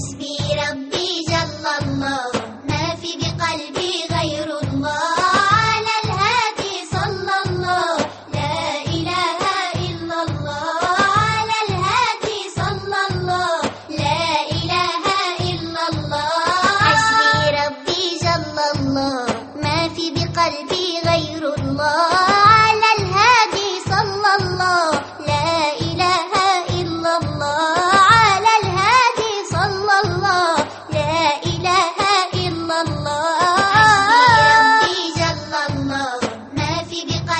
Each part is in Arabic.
حسبي ربي جل الله. ما في بقلبي غير الله. على الهادي صلى الله. لا إله إلا الله. على الهادي صلى الله. لا إله إلا الله. ربي جل الله. ما في بقلبي غير الله.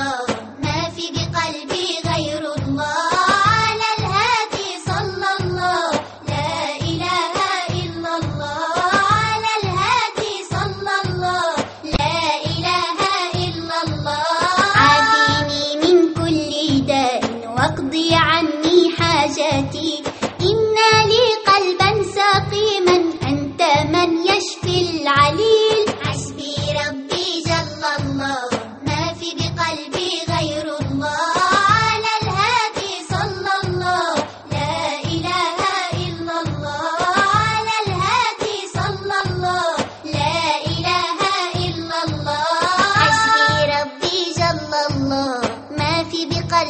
love.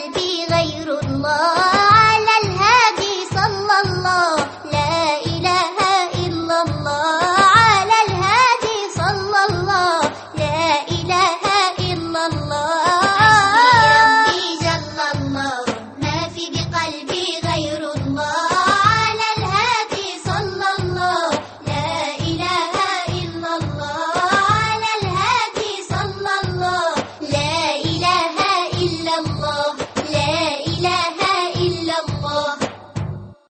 be the